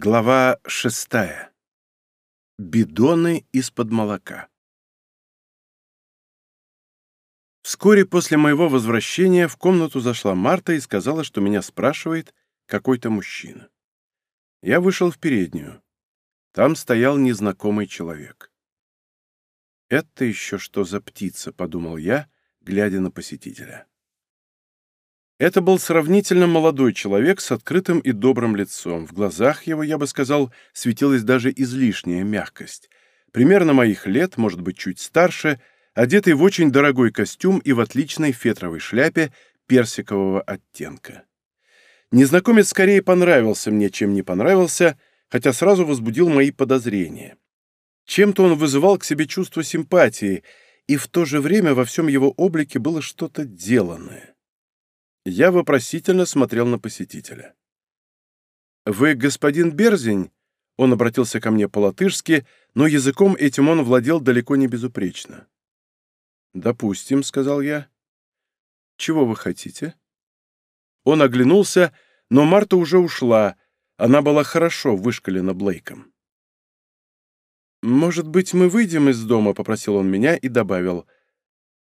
Глава шестая. Бидоны из-под молока. Вскоре после моего возвращения в комнату зашла Марта и сказала, что меня спрашивает какой-то мужчина. Я вышел в переднюю. Там стоял незнакомый человек. «Это еще что за птица?» — подумал я, глядя на посетителя. Это был сравнительно молодой человек с открытым и добрым лицом. В глазах его, я бы сказал, светилась даже излишняя мягкость. Примерно моих лет, может быть, чуть старше, одетый в очень дорогой костюм и в отличной фетровой шляпе персикового оттенка. Незнакомец скорее понравился мне, чем не понравился, хотя сразу возбудил мои подозрения. Чем-то он вызывал к себе чувство симпатии, и в то же время во всем его облике было что-то деланное. Я вопросительно смотрел на посетителя. «Вы господин Берзень?» Он обратился ко мне по-латышски, но языком этим он владел далеко не безупречно. «Допустим», — сказал я. «Чего вы хотите?» Он оглянулся, но Марта уже ушла. Она была хорошо вышкалена Блейком. «Может быть, мы выйдем из дома?» — попросил он меня и добавил.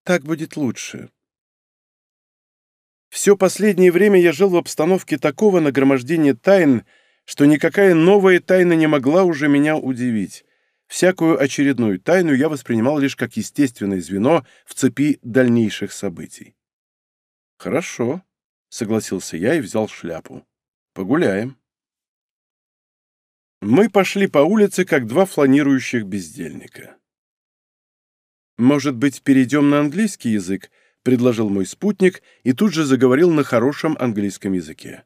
«Так будет лучше. Все последнее время я жил в обстановке такого нагромождения тайн, что никакая новая тайна не могла уже меня удивить. Всякую очередную тайну я воспринимал лишь как естественное звено в цепи дальнейших событий. «Хорошо», — согласился я и взял шляпу. «Погуляем». Мы пошли по улице, как два фланирующих бездельника. «Может быть, перейдем на английский язык?» предложил мой спутник и тут же заговорил на хорошем английском языке.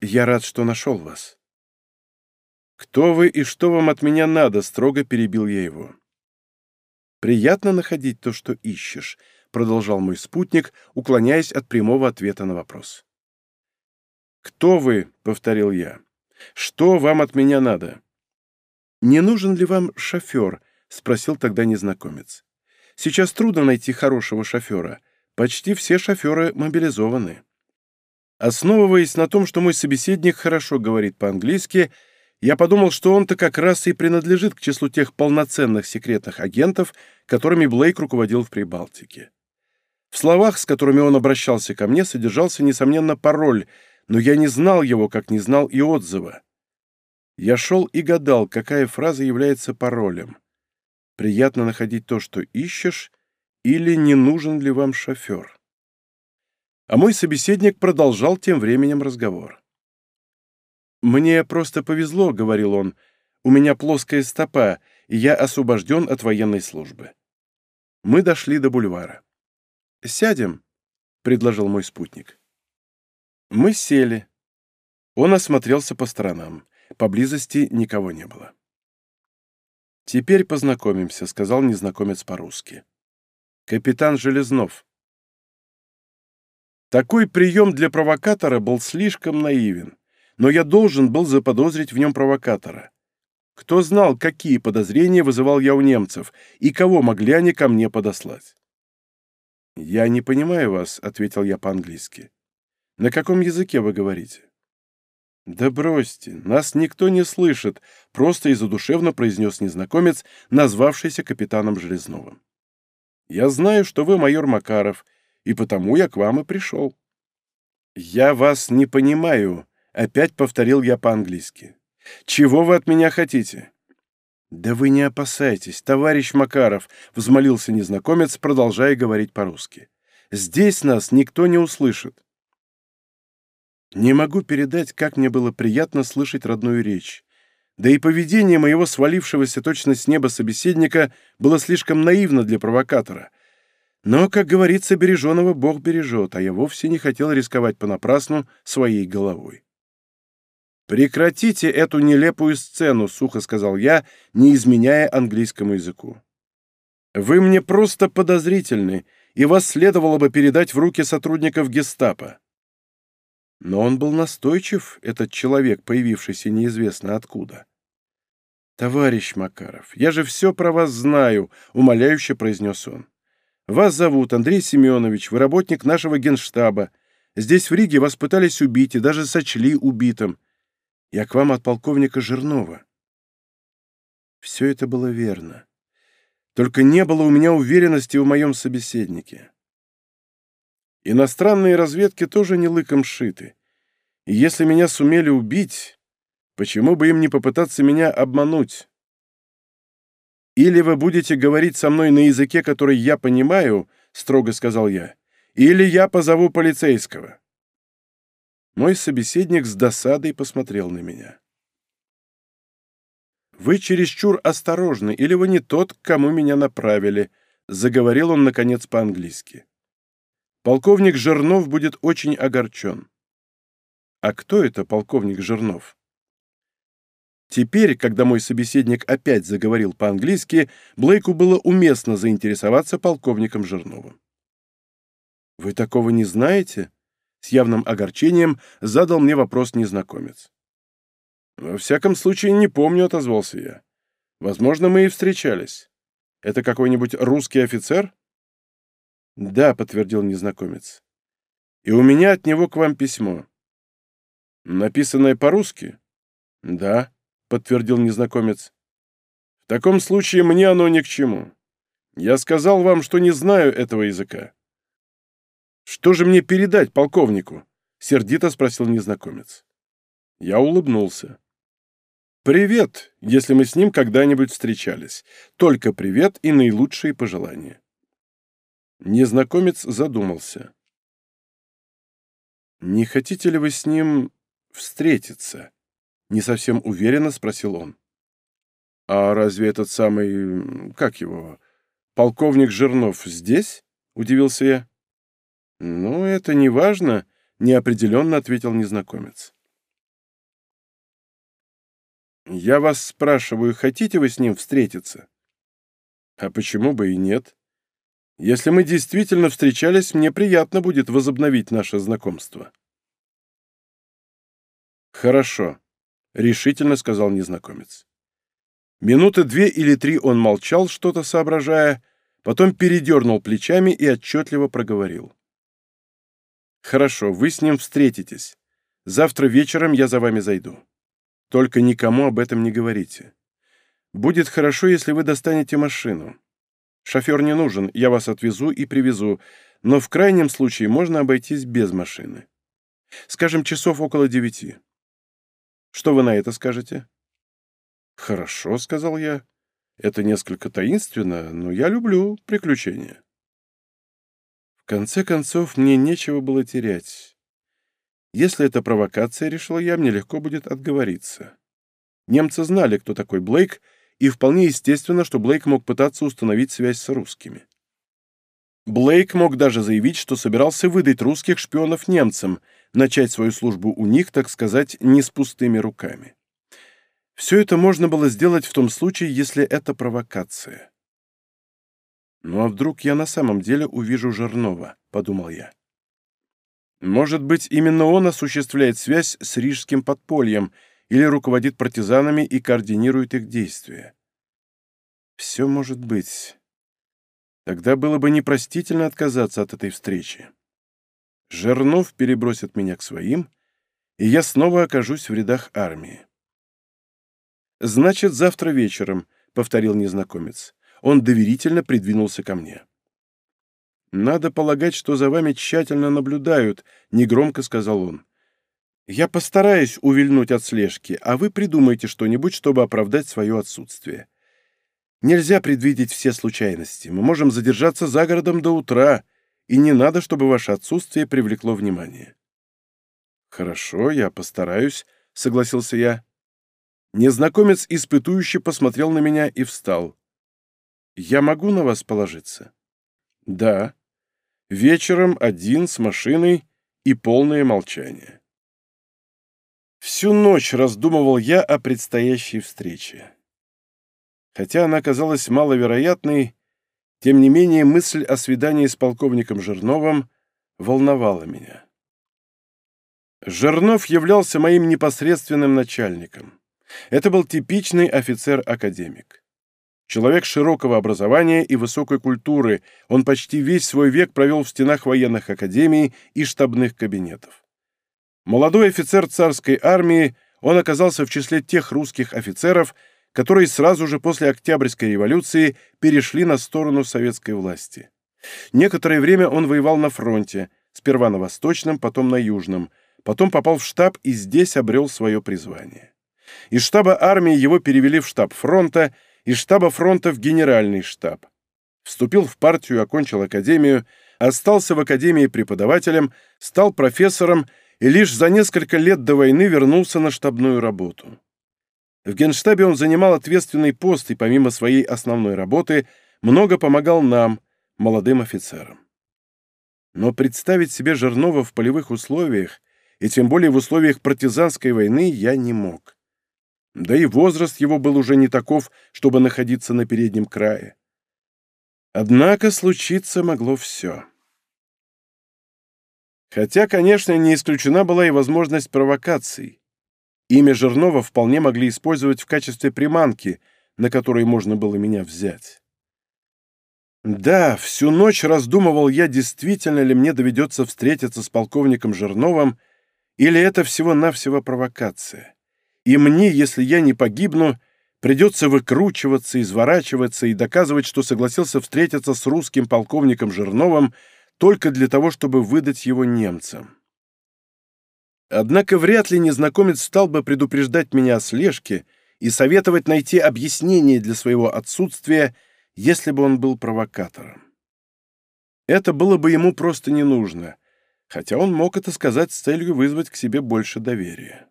«Я рад, что нашел вас». «Кто вы и что вам от меня надо?» — строго перебил я его. «Приятно находить то, что ищешь», — продолжал мой спутник, уклоняясь от прямого ответа на вопрос. «Кто вы?» — повторил я. «Что вам от меня надо?» «Не нужен ли вам шофер?» — спросил тогда незнакомец. Сейчас трудно найти хорошего шофера. Почти все шоферы мобилизованы. Основываясь на том, что мой собеседник хорошо говорит по-английски, я подумал, что он-то как раз и принадлежит к числу тех полноценных секретных агентов, которыми Блейк руководил в Прибалтике. В словах, с которыми он обращался ко мне, содержался, несомненно, пароль, но я не знал его, как не знал и отзыва. Я шел и гадал, какая фраза является паролем приятно находить то, что ищешь, или не нужен ли вам шофер. А мой собеседник продолжал тем временем разговор. «Мне просто повезло», — говорил он, — «у меня плоская стопа, и я освобожден от военной службы». Мы дошли до бульвара. «Сядем», — предложил мой спутник. Мы сели. Он осмотрелся по сторонам. Поблизости никого не было. «Теперь познакомимся», — сказал незнакомец по-русски. «Капитан Железнов». Такой прием для провокатора был слишком наивен, но я должен был заподозрить в нем провокатора. Кто знал, какие подозрения вызывал я у немцев и кого могли они ко мне подослать? «Я не понимаю вас», — ответил я по-английски. «На каком языке вы говорите?» «Да бросьте, нас никто не слышит», — просто и задушевно произнес незнакомец, назвавшийся капитаном Железновым. «Я знаю, что вы майор Макаров, и потому я к вам и пришел». «Я вас не понимаю», — опять повторил я по-английски. «Чего вы от меня хотите?» «Да вы не опасайтесь, товарищ Макаров», — взмолился незнакомец, продолжая говорить по-русски. «Здесь нас никто не услышит». Не могу передать, как мне было приятно слышать родную речь. Да и поведение моего свалившегося точно с неба собеседника было слишком наивно для провокатора. Но, как говорится, береженого Бог бережет, а я вовсе не хотел рисковать понапрасну своей головой. «Прекратите эту нелепую сцену», — сухо сказал я, не изменяя английскому языку. «Вы мне просто подозрительны, и вас следовало бы передать в руки сотрудников гестапо. Но он был настойчив, этот человек, появившийся неизвестно откуда. «Товарищ Макаров, я же все про вас знаю», — умоляюще произнес он. «Вас зовут Андрей Семенович, вы работник нашего генштаба. Здесь, в Риге, вас пытались убить и даже сочли убитым. Я к вам от полковника Жирнова». Все это было верно. Только не было у меня уверенности в моем собеседнике. Иностранные разведки тоже не лыком шиты. И если меня сумели убить, почему бы им не попытаться меня обмануть? «Или вы будете говорить со мной на языке, который я понимаю», — строго сказал я, — «или я позову полицейского». Мой собеседник с досадой посмотрел на меня. «Вы чересчур осторожны, или вы не тот, к кому меня направили», — заговорил он, наконец, по-английски. Полковник Жирнов будет очень огорчен. А кто это полковник Жирнов? Теперь, когда мой собеседник опять заговорил по-английски, Блейку было уместно заинтересоваться полковником Жирновым. «Вы такого не знаете?» — с явным огорчением задал мне вопрос незнакомец. «Во всяком случае, не помню», — отозвался я. «Возможно, мы и встречались. Это какой-нибудь русский офицер?» «Да», — подтвердил незнакомец. «И у меня от него к вам письмо». «Написанное по-русски?» «Да», — подтвердил незнакомец. «В таком случае мне оно ни к чему. Я сказал вам, что не знаю этого языка». «Что же мне передать полковнику?» — сердито спросил незнакомец. Я улыбнулся. «Привет, если мы с ним когда-нибудь встречались. Только привет и наилучшие пожелания». Незнакомец задумался. «Не хотите ли вы с ним встретиться?» — не совсем уверенно спросил он. «А разве этот самый... как его? Полковник Жирнов здесь?» — удивился я. «Ну, это не важно», — неопределенно ответил незнакомец. «Я вас спрашиваю, хотите вы с ним встретиться?» «А почему бы и нет?» Если мы действительно встречались, мне приятно будет возобновить наше знакомство». «Хорошо», — решительно сказал незнакомец. Минуты две или три он молчал, что-то соображая, потом передернул плечами и отчетливо проговорил. «Хорошо, вы с ним встретитесь. Завтра вечером я за вами зайду. Только никому об этом не говорите. Будет хорошо, если вы достанете машину. Шофер не нужен, я вас отвезу и привезу, но в крайнем случае можно обойтись без машины. Скажем, часов около девяти. Что вы на это скажете?» «Хорошо», — сказал я. «Это несколько таинственно, но я люблю приключения». В конце концов, мне нечего было терять. Если это провокация, решила я, мне легко будет отговориться. Немцы знали, кто такой Блейк — и вполне естественно, что Блейк мог пытаться установить связь с русскими. Блейк мог даже заявить, что собирался выдать русских шпионов немцам, начать свою службу у них, так сказать, не с пустыми руками. Все это можно было сделать в том случае, если это провокация. «Ну а вдруг я на самом деле увижу Жернова?» — подумал я. «Может быть, именно он осуществляет связь с рижским подпольем», или руководит партизанами и координирует их действия. Все может быть. Тогда было бы непростительно отказаться от этой встречи. Жернов перебросит меня к своим, и я снова окажусь в рядах армии. «Значит, завтра вечером», — повторил незнакомец. Он доверительно придвинулся ко мне. «Надо полагать, что за вами тщательно наблюдают», — негромко сказал он. Я постараюсь увильнуть от слежки, а вы придумайте что-нибудь, чтобы оправдать свое отсутствие. Нельзя предвидеть все случайности. Мы можем задержаться за городом до утра, и не надо, чтобы ваше отсутствие привлекло внимание». «Хорошо, я постараюсь», — согласился я. Незнакомец испытующе посмотрел на меня и встал. «Я могу на вас положиться?» «Да. Вечером один с машиной и полное молчание». Всю ночь раздумывал я о предстоящей встрече. Хотя она казалась маловероятной, тем не менее мысль о свидании с полковником Жирновым волновала меня. Жирнов являлся моим непосредственным начальником. Это был типичный офицер-академик. Человек широкого образования и высокой культуры, он почти весь свой век провел в стенах военных академий и штабных кабинетов. Молодой офицер царской армии, он оказался в числе тех русских офицеров, которые сразу же после Октябрьской революции перешли на сторону советской власти. Некоторое время он воевал на фронте, сперва на Восточном, потом на Южном, потом попал в штаб и здесь обрел свое призвание. Из штаба армии его перевели в штаб фронта, из штаба фронта в генеральный штаб. Вступил в партию, окончил академию, остался в академии преподавателем, стал профессором и лишь за несколько лет до войны вернулся на штабную работу. В генштабе он занимал ответственный пост и помимо своей основной работы много помогал нам, молодым офицерам. Но представить себе Жернова в полевых условиях, и тем более в условиях партизанской войны, я не мог. Да и возраст его был уже не таков, чтобы находиться на переднем крае. Однако случиться могло все. Хотя, конечно, не исключена была и возможность провокаций. Имя Жирнова вполне могли использовать в качестве приманки, на которой можно было меня взять. Да, всю ночь раздумывал я, действительно ли мне доведется встретиться с полковником Жирновым, или это всего-навсего провокация. И мне, если я не погибну, придется выкручиваться, изворачиваться и доказывать, что согласился встретиться с русским полковником Жирновым, только для того, чтобы выдать его немцам. Однако вряд ли незнакомец стал бы предупреждать меня о слежке и советовать найти объяснение для своего отсутствия, если бы он был провокатором. Это было бы ему просто не нужно, хотя он мог это сказать с целью вызвать к себе больше доверия.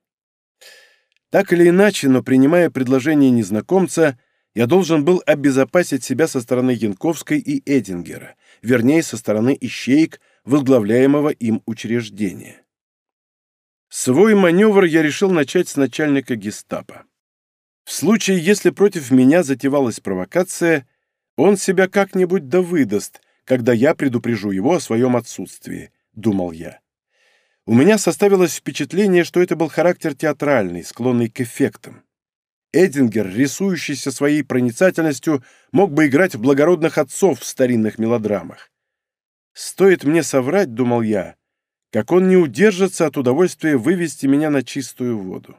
Так или иначе, но принимая предложение незнакомца, я должен был обезопасить себя со стороны Янковской и Эдингера — вернее со стороны ищеек, возглавляемого им учреждения. Свой маневр я решил начать с начальника гестапо. В случае, если против меня затевалась провокация, он себя как-нибудь да выдаст, когда я предупрежу его о своем отсутствии, думал я. У меня составилось впечатление, что это был характер театральный, склонный к эффектам. Эдингер, рисующийся своей проницательностью, мог бы играть в благородных отцов в старинных мелодрамах. «Стоит мне соврать», — думал я, — «как он не удержится от удовольствия вывести меня на чистую воду».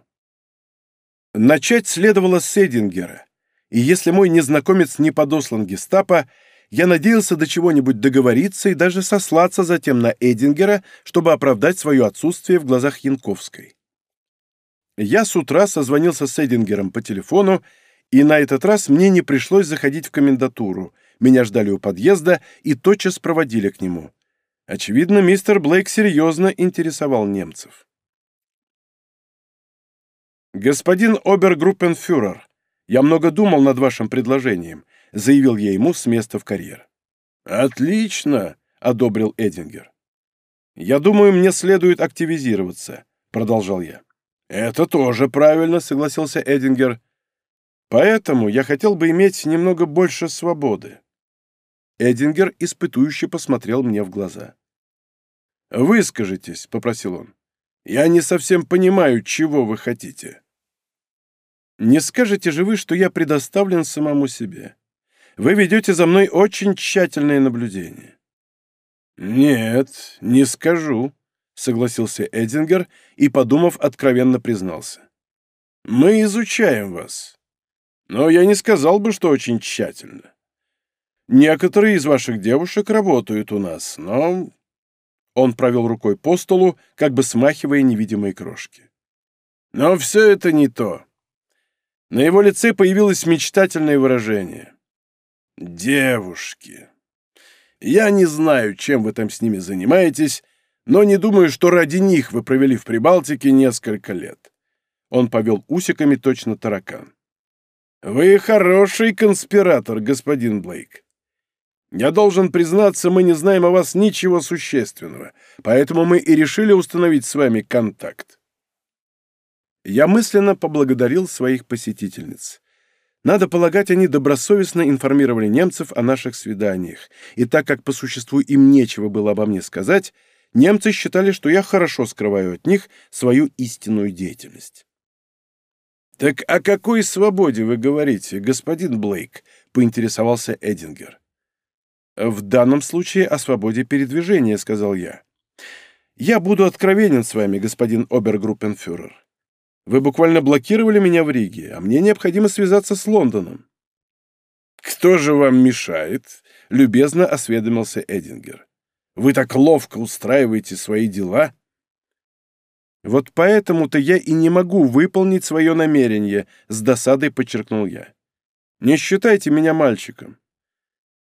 Начать следовало с Эдингера, и если мой незнакомец не подослан гестапо, я надеялся до чего-нибудь договориться и даже сослаться затем на Эдингера, чтобы оправдать свое отсутствие в глазах Янковской. Я с утра созвонился с Эдингером по телефону, и на этот раз мне не пришлось заходить в комендатуру. Меня ждали у подъезда и тотчас проводили к нему. Очевидно, мистер Блейк серьезно интересовал немцев. «Господин обергруппенфюрер, я много думал над вашим предложением», заявил я ему с места в карьер. «Отлично!» — одобрил Эдингер. «Я думаю, мне следует активизироваться», — продолжал я. Это тоже правильно, согласился Эдингер. Поэтому я хотел бы иметь немного больше свободы. Эдингер испытующе посмотрел мне в глаза. «Выскажитесь», — попросил он. «Я не совсем понимаю, чего вы хотите». «Не скажете же вы, что я предоставлен самому себе. Вы ведете за мной очень тщательное наблюдение». «Нет, не скажу», согласился Эдингер и, подумав, откровенно признался. «Мы изучаем вас. Но я не сказал бы, что очень тщательно. Некоторые из ваших девушек работают у нас, но...» Он провел рукой по столу, как бы смахивая невидимые крошки. «Но все это не то». На его лице появилось мечтательное выражение. «Девушки. Я не знаю, чем вы там с ними занимаетесь, но не думаю, что ради них вы провели в Прибалтике несколько лет. Он повел усиками точно таракан. Вы хороший конспиратор, господин Блейк. Я должен признаться, мы не знаем о вас ничего существенного, поэтому мы и решили установить с вами контакт. Я мысленно поблагодарил своих посетительниц. Надо полагать, они добросовестно информировали немцев о наших свиданиях, и так как по существу им нечего было обо мне сказать, Немцы считали, что я хорошо скрываю от них свою истинную деятельность. «Так о какой свободе вы говорите, господин Блейк?» — поинтересовался Эдингер. «В данном случае о свободе передвижения», — сказал я. «Я буду откровенен с вами, господин обергруппенфюрер. Вы буквально блокировали меня в Риге, а мне необходимо связаться с Лондоном». «Кто же вам мешает?» — любезно осведомился Эдингер. Вы так ловко устраиваете свои дела. Вот поэтому-то я и не могу выполнить свое намерение, с досадой подчеркнул я. Не считайте меня мальчиком.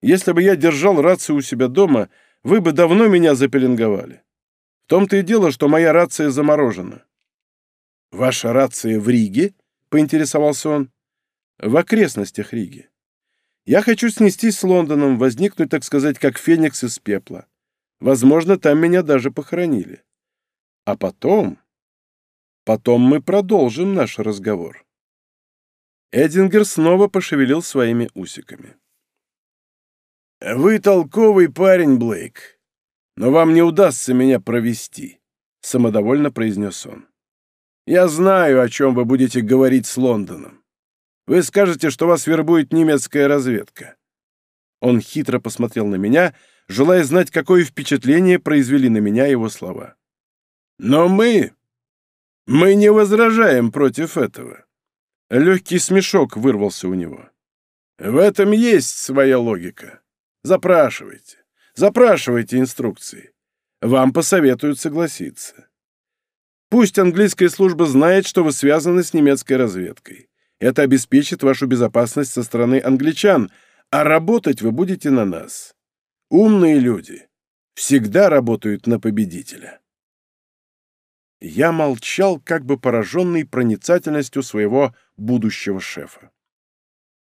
Если бы я держал рацию у себя дома, вы бы давно меня запеленговали. В том-то и дело, что моя рация заморожена. Ваша рация в Риге? поинтересовался он. В окрестностях Риги. Я хочу снестись с Лондоном, возникнуть, так сказать, как феникс из пепла. Возможно, там меня даже похоронили. А потом... Потом мы продолжим наш разговор. Эдингер снова пошевелил своими усиками. «Вы толковый парень, Блейк, но вам не удастся меня провести», — самодовольно произнес он. «Я знаю, о чем вы будете говорить с Лондоном. Вы скажете, что вас вербует немецкая разведка. Он хитро посмотрел на меня, желая знать, какое впечатление произвели на меня его слова. «Но мы... мы не возражаем против этого». Легкий смешок вырвался у него. «В этом есть своя логика. Запрашивайте. Запрашивайте инструкции. Вам посоветуют согласиться. Пусть английская служба знает, что вы связаны с немецкой разведкой. Это обеспечит вашу безопасность со стороны англичан — а работать вы будете на нас. Умные люди всегда работают на победителя». Я молчал, как бы пораженный проницательностью своего будущего шефа.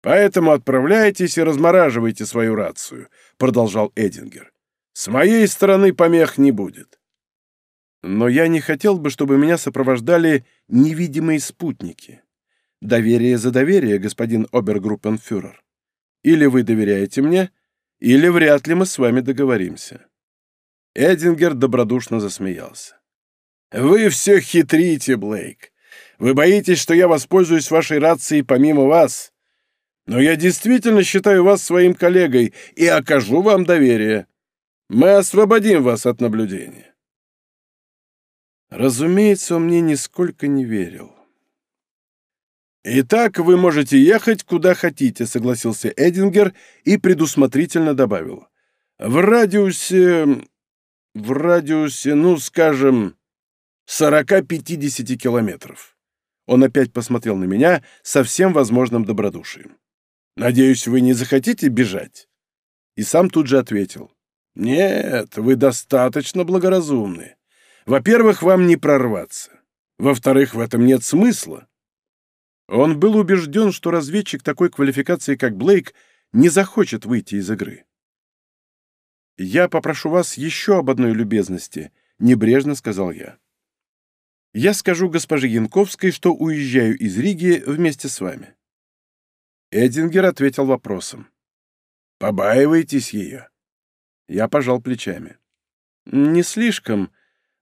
«Поэтому отправляйтесь и размораживайте свою рацию», — продолжал Эдингер. «С моей стороны помех не будет». Но я не хотел бы, чтобы меня сопровождали невидимые спутники. Доверие за доверие, господин обергруппенфюрер. Или вы доверяете мне, или вряд ли мы с вами договоримся». Эдингер добродушно засмеялся. «Вы все хитрите, Блейк. Вы боитесь, что я воспользуюсь вашей рацией помимо вас. Но я действительно считаю вас своим коллегой и окажу вам доверие. Мы освободим вас от наблюдения». Разумеется, он мне нисколько не верил. «Итак, вы можете ехать куда хотите», — согласился Эдингер и предусмотрительно добавил. «В радиусе... в радиусе, ну, скажем, 40-50 километров». Он опять посмотрел на меня со всем возможным добродушием. «Надеюсь, вы не захотите бежать?» И сам тут же ответил. «Нет, вы достаточно благоразумны. Во-первых, вам не прорваться. Во-вторых, в этом нет смысла. Он был убежден, что разведчик такой квалификации, как Блейк, не захочет выйти из игры. «Я попрошу вас еще об одной любезности», — небрежно сказал я. «Я скажу госпоже Янковской, что уезжаю из Риги вместе с вами». Эдингер ответил вопросом. побаивайтесь ее?» Я пожал плечами. «Не слишком,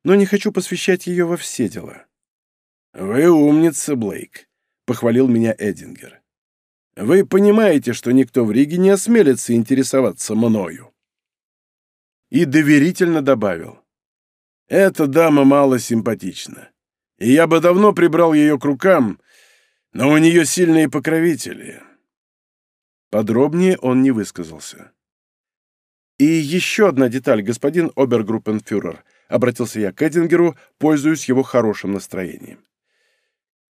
но не хочу посвящать ее во все дела». «Вы умница, Блейк похвалил меня Эдингер. «Вы понимаете, что никто в Риге не осмелится интересоваться мною». И доверительно добавил. «Эта дама мало симпатична, и я бы давно прибрал ее к рукам, но у нее сильные покровители». Подробнее он не высказался. «И еще одна деталь, господин обергруппенфюрер», — обратился я к Эдингеру, пользуясь его хорошим настроением.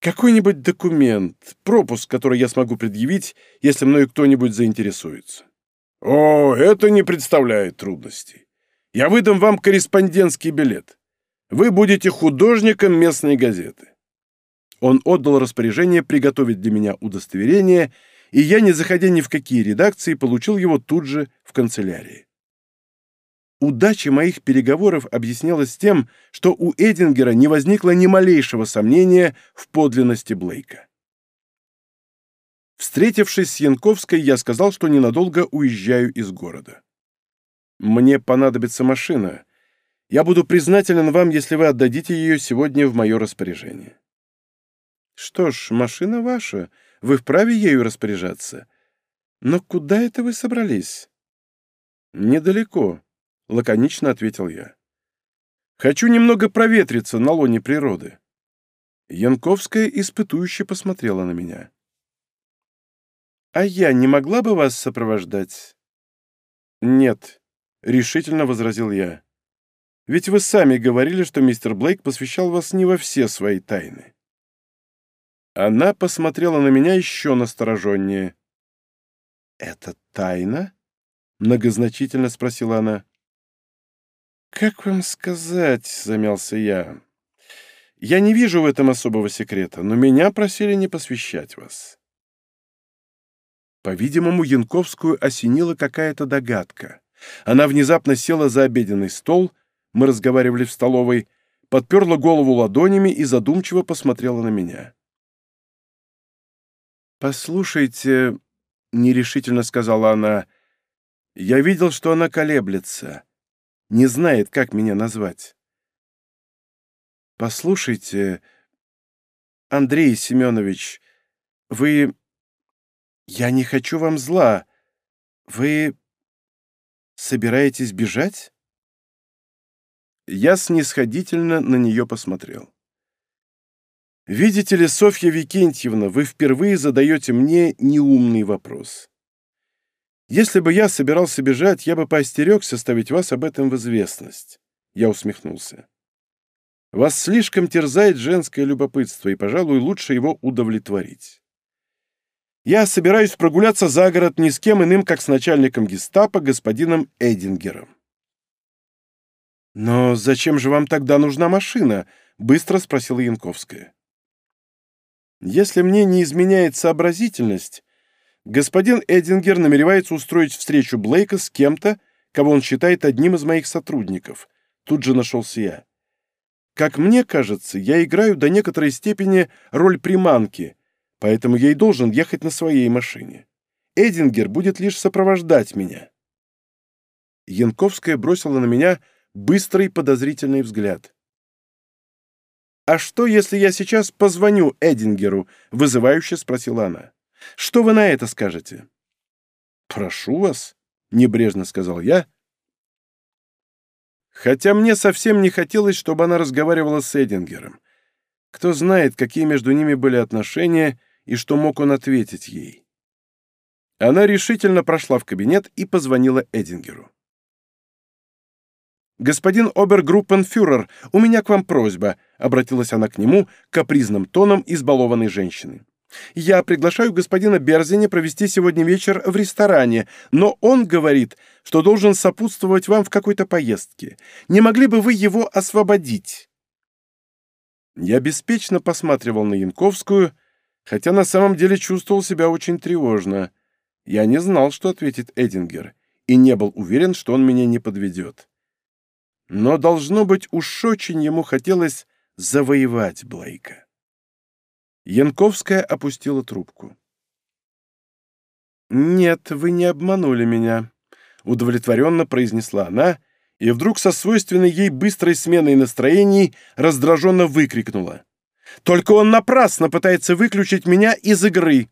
Какой-нибудь документ, пропуск, который я смогу предъявить, если мной кто-нибудь заинтересуется. О, это не представляет трудностей. Я выдам вам корреспондентский билет. Вы будете художником местной газеты. Он отдал распоряжение приготовить для меня удостоверение, и я, не заходя ни в какие редакции, получил его тут же в канцелярии. Удача моих переговоров объяснялась тем, что у Эдингера не возникло ни малейшего сомнения в подлинности Блейка. Встретившись с Янковской, я сказал, что ненадолго уезжаю из города. «Мне понадобится машина. Я буду признателен вам, если вы отдадите ее сегодня в мое распоряжение». «Что ж, машина ваша. Вы вправе ею распоряжаться. Но куда это вы собрались?» «Недалеко. — лаконично ответил я. «Хочу немного проветриться на лоне природы». Янковская испытующе посмотрела на меня. «А я не могла бы вас сопровождать?» «Нет», — решительно возразил я. «Ведь вы сами говорили, что мистер Блейк посвящал вас не во все свои тайны». Она посмотрела на меня еще настороженнее. «Это тайна?» — многозначительно спросила она. Как вам сказать, замялся я. Я не вижу в этом особого секрета, но меня просили не посвящать вас. По-видимому, Янковскую осенила какая-то догадка. Она внезапно села за обеденный стол, мы разговаривали в столовой, подперла голову ладонями и задумчиво посмотрела на меня. «Послушайте», — нерешительно сказала она, — «я видел, что она колеблется не знает, как меня назвать. Послушайте, Андрей Семенович, вы... Я не хочу вам зла. Вы собираетесь бежать? Я снисходительно на нее посмотрел. «Видите ли, Софья Викентьевна, вы впервые задаете мне неумный вопрос. Если бы я собирался бежать, я бы поостерегся ставить вас об этом в известность. Я усмехнулся. Вас слишком терзает женское любопытство, и, пожалуй, лучше его удовлетворить. Я собираюсь прогуляться за город ни с кем иным, как с начальником гестапо, господином Эдингером. «Но зачем же вам тогда нужна машина?» — быстро спросила Янковская. «Если мне не изменяет сообразительность, Господин Эдингер намеревается устроить встречу Блейка с кем-то, кого он считает одним из моих сотрудников. Тут же нашелся я. Как мне кажется, я играю до некоторой степени роль приманки, поэтому я и должен ехать на своей машине. Эдингер будет лишь сопровождать меня. Янковская бросила на меня быстрый подозрительный взгляд. «А что, если я сейчас позвоню Эдингеру?» — вызывающе спросила она. Что вы на это скажете?» «Прошу вас», — небрежно сказал я. Хотя мне совсем не хотелось, чтобы она разговаривала с Эдингером. Кто знает, какие между ними были отношения и что мог он ответить ей. Она решительно прошла в кабинет и позвонила Эдингеру. «Господин обергруппенфюрер, у меня к вам просьба», — обратилась она к нему капризным тоном избалованной женщины. Я приглашаю господина Берзини провести сегодня вечер в ресторане, но он говорит, что должен сопутствовать вам в какой-то поездке. Не могли бы вы его освободить?» Я беспечно посматривал на Янковскую, хотя на самом деле чувствовал себя очень тревожно. Я не знал, что ответит Эдингер, и не был уверен, что он меня не подведет. Но, должно быть, уж очень ему хотелось завоевать Блейка. Янковская опустила трубку. «Нет, вы не обманули меня», — удовлетворенно произнесла она, и вдруг со свойственной ей быстрой сменой настроений раздраженно выкрикнула. «Только он напрасно пытается выключить меня из игры!»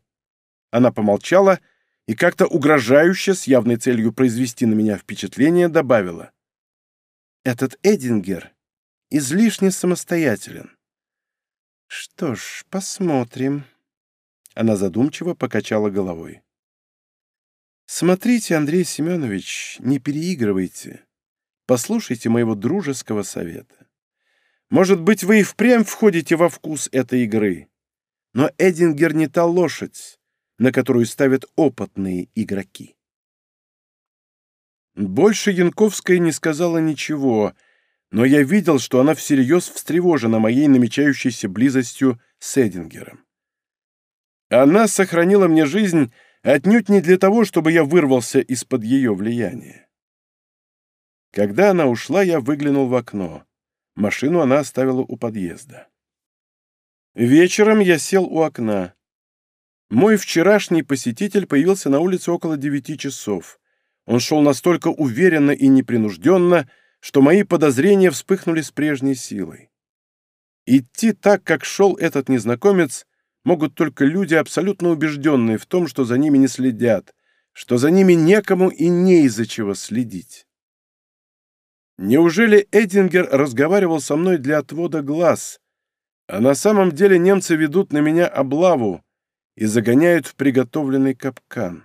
Она помолчала и как-то угрожающе, с явной целью произвести на меня впечатление, добавила. «Этот Эдингер излишне самостоятелен. Что ж, посмотрим. Она задумчиво покачала головой. Смотрите, Андрей Семенович, не переигрывайте. Послушайте моего дружеского совета. Может быть, вы и впрямь входите во вкус этой игры. Но Эдингер не та лошадь, на которую ставят опытные игроки. Больше Янковская не сказала ничего, но я видел, что она всерьез встревожена моей намечающейся близостью с Эдингером. Она сохранила мне жизнь отнюдь не для того, чтобы я вырвался из-под ее влияния. Когда она ушла, я выглянул в окно. Машину она оставила у подъезда. Вечером я сел у окна. Мой вчерашний посетитель появился на улице около девяти часов. Он шел настолько уверенно и непринужденно, что мои подозрения вспыхнули с прежней силой. Идти так, как шел этот незнакомец, могут только люди, абсолютно убежденные в том, что за ними не следят, что за ними некому и не из-за чего следить. Неужели Эдингер разговаривал со мной для отвода глаз, а на самом деле немцы ведут на меня облаву и загоняют в приготовленный капкан?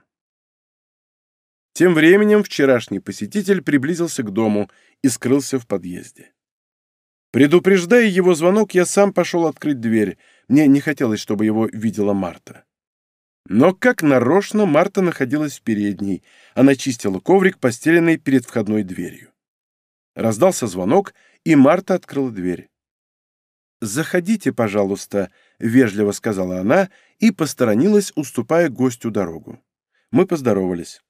Тем временем вчерашний посетитель приблизился к дому и скрылся в подъезде. Предупреждая его звонок, я сам пошел открыть дверь. Мне не хотелось, чтобы его видела Марта. Но как нарочно Марта находилась в передней. Она чистила коврик, постеленный перед входной дверью. Раздался звонок, и Марта открыла дверь. «Заходите, пожалуйста», — вежливо сказала она и посторонилась, уступая гостю дорогу. Мы поздоровались.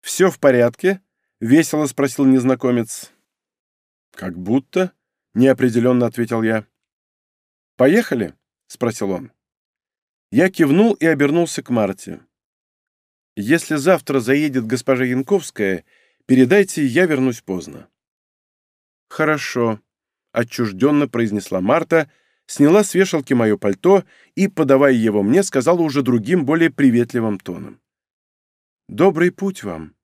«Все в порядке?» — весело спросил незнакомец. «Как будто», — неопределенно ответил я. «Поехали?» — спросил он. Я кивнул и обернулся к Марте. «Если завтра заедет госпожа Янковская, передайте, я вернусь поздно». «Хорошо», — отчужденно произнесла Марта, сняла с вешалки мое пальто и, подавая его мне, сказала уже другим, более приветливым тоном. «Добрый путь вам!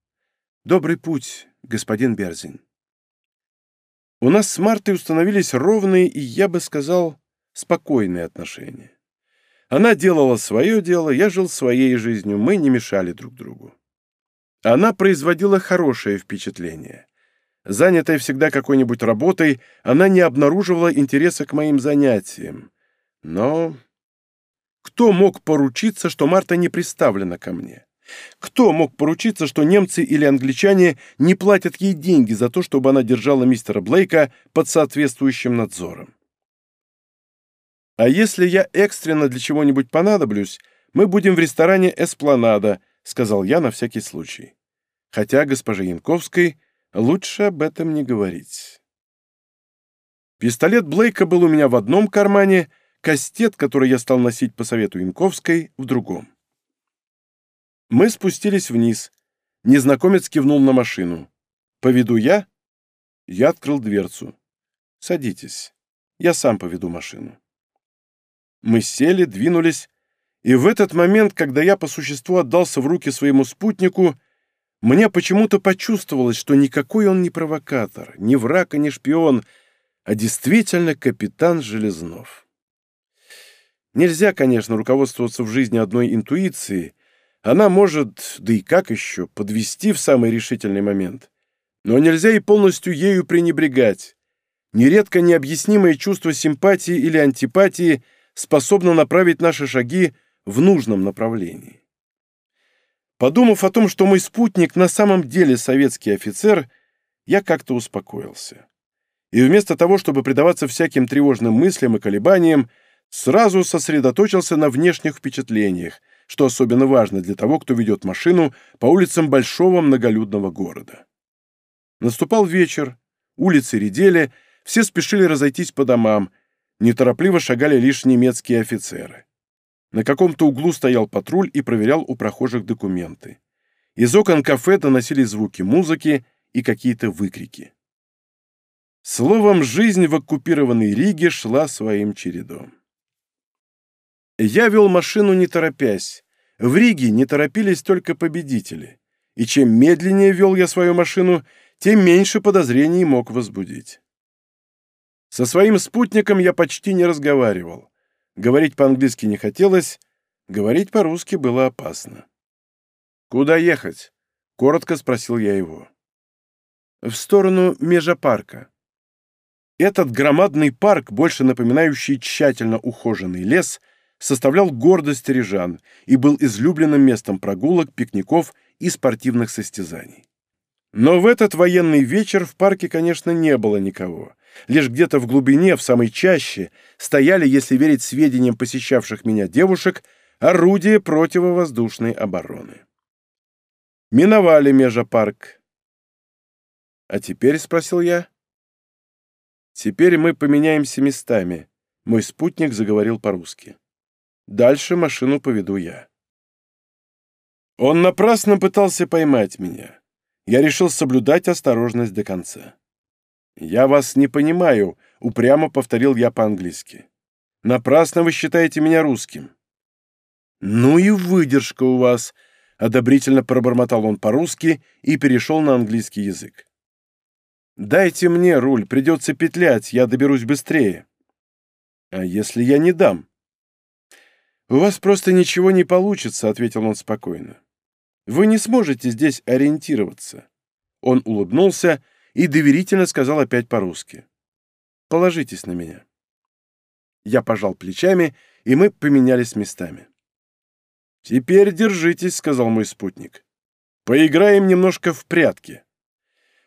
Добрый путь, господин Берзин!» У нас с Мартой установились ровные и, я бы сказал, спокойные отношения. Она делала свое дело, я жил своей жизнью, мы не мешали друг другу. Она производила хорошее впечатление. Занятая всегда какой-нибудь работой, она не обнаруживала интереса к моим занятиям. Но кто мог поручиться, что Марта не приставлена ко мне? Кто мог поручиться, что немцы или англичане не платят ей деньги за то, чтобы она держала мистера Блейка под соответствующим надзором? А если я экстренно для чего-нибудь понадоблюсь, мы будем в ресторане «Эспланада», — сказал я на всякий случай. Хотя госпоже Янковской лучше об этом не говорить. Пистолет Блейка был у меня в одном кармане, кастет, который я стал носить по совету Янковской, в другом. Мы спустились вниз. Незнакомец кивнул на машину. «Поведу я?» Я открыл дверцу. «Садитесь. Я сам поведу машину». Мы сели, двинулись, и в этот момент, когда я по существу отдался в руки своему спутнику, мне почему-то почувствовалось, что никакой он не провокатор, не враг и не шпион, а действительно капитан Железнов. Нельзя, конечно, руководствоваться в жизни одной интуицией, она может, да и как еще, подвести в самый решительный момент. Но нельзя и полностью ею пренебрегать. Нередко необъяснимое чувство симпатии или антипатии способно направить наши шаги в нужном направлении. Подумав о том, что мой спутник на самом деле советский офицер, я как-то успокоился. И вместо того, чтобы предаваться всяким тревожным мыслям и колебаниям, сразу сосредоточился на внешних впечатлениях – что особенно важно для того, кто ведет машину по улицам большого многолюдного города. Наступал вечер, улицы редели, все спешили разойтись по домам, неторопливо шагали лишь немецкие офицеры. На каком-то углу стоял патруль и проверял у прохожих документы. Из окон кафе доносились звуки музыки и какие-то выкрики. Словом, жизнь в оккупированной Риге шла своим чередом. Я вел машину не торопясь. В Риге не торопились только победители. И чем медленнее вел я свою машину, тем меньше подозрений мог возбудить. Со своим спутником я почти не разговаривал. Говорить по-английски не хотелось, говорить по-русски было опасно. «Куда ехать?» — коротко спросил я его. «В сторону межапарка». Этот громадный парк, больше напоминающий тщательно ухоженный лес — составлял гордость рижан и был излюбленным местом прогулок, пикников и спортивных состязаний. Но в этот военный вечер в парке, конечно, не было никого. Лишь где-то в глубине, в самой чаще, стояли, если верить сведениям посещавших меня девушек, орудия противовоздушной обороны. Миновали межапарк. «А теперь?» — спросил я. «Теперь мы поменяемся местами», — мой спутник заговорил по-русски. Дальше машину поведу я. Он напрасно пытался поймать меня. Я решил соблюдать осторожность до конца. «Я вас не понимаю», — упрямо повторил я по-английски. «Напрасно вы считаете меня русским». «Ну и выдержка у вас», — одобрительно пробормотал он по-русски и перешел на английский язык. «Дайте мне руль, придется петлять, я доберусь быстрее». «А если я не дам?» «У вас просто ничего не получится», — ответил он спокойно. «Вы не сможете здесь ориентироваться». Он улыбнулся и доверительно сказал опять по-русски. «Положитесь на меня». Я пожал плечами, и мы поменялись местами. «Теперь держитесь», — сказал мой спутник. «Поиграем немножко в прятки».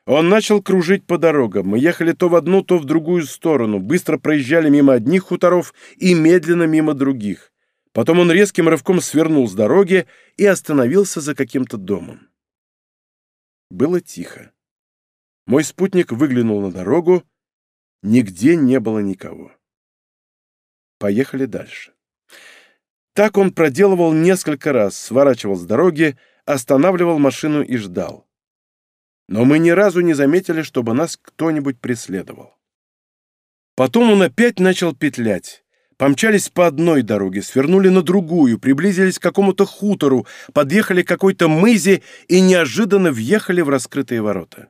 Он начал кружить по дорогам. Мы ехали то в одну, то в другую сторону, быстро проезжали мимо одних хуторов и медленно мимо других. Потом он резким рывком свернул с дороги и остановился за каким-то домом. Было тихо. Мой спутник выглянул на дорогу. Нигде не было никого. Поехали дальше. Так он проделывал несколько раз, сворачивал с дороги, останавливал машину и ждал. Но мы ни разу не заметили, чтобы нас кто-нибудь преследовал. Потом он опять начал петлять. Помчались по одной дороге, свернули на другую, приблизились к какому-то хутору, подъехали к какой-то мызе и неожиданно въехали в раскрытые ворота.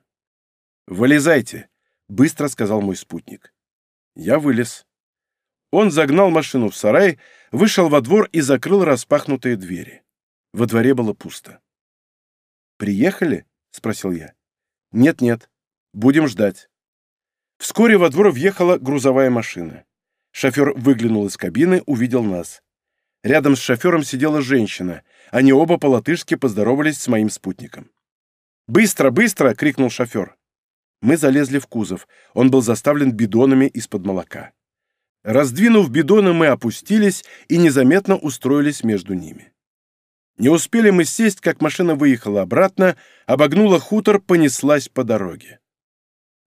«Вылезайте», — быстро сказал мой спутник. Я вылез. Он загнал машину в сарай, вышел во двор и закрыл распахнутые двери. Во дворе было пусто. «Приехали?» — спросил я. «Нет-нет. Будем ждать». Вскоре во двор въехала грузовая машина. Шофер выглянул из кабины, увидел нас. Рядом с шофером сидела женщина. Они оба по-латышски поздоровались с моим спутником. «Быстро, быстро!» — крикнул шофер. Мы залезли в кузов. Он был заставлен бидонами из-под молока. Раздвинув бидоны, мы опустились и незаметно устроились между ними. Не успели мы сесть, как машина выехала обратно, обогнула хутор, понеслась по дороге.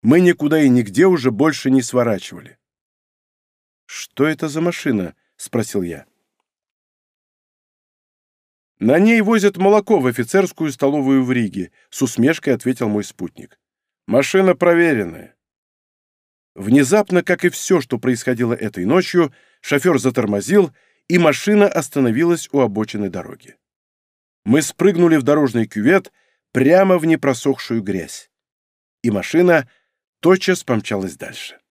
Мы никуда и нигде уже больше не сворачивали. «Что это за машина?» — спросил я. «На ней возят молоко в офицерскую столовую в Риге», — с усмешкой ответил мой спутник. «Машина проверенная». Внезапно, как и все, что происходило этой ночью, шофер затормозил, и машина остановилась у обочины дороги. Мы спрыгнули в дорожный кювет прямо в непросохшую грязь, и машина тотчас помчалась дальше.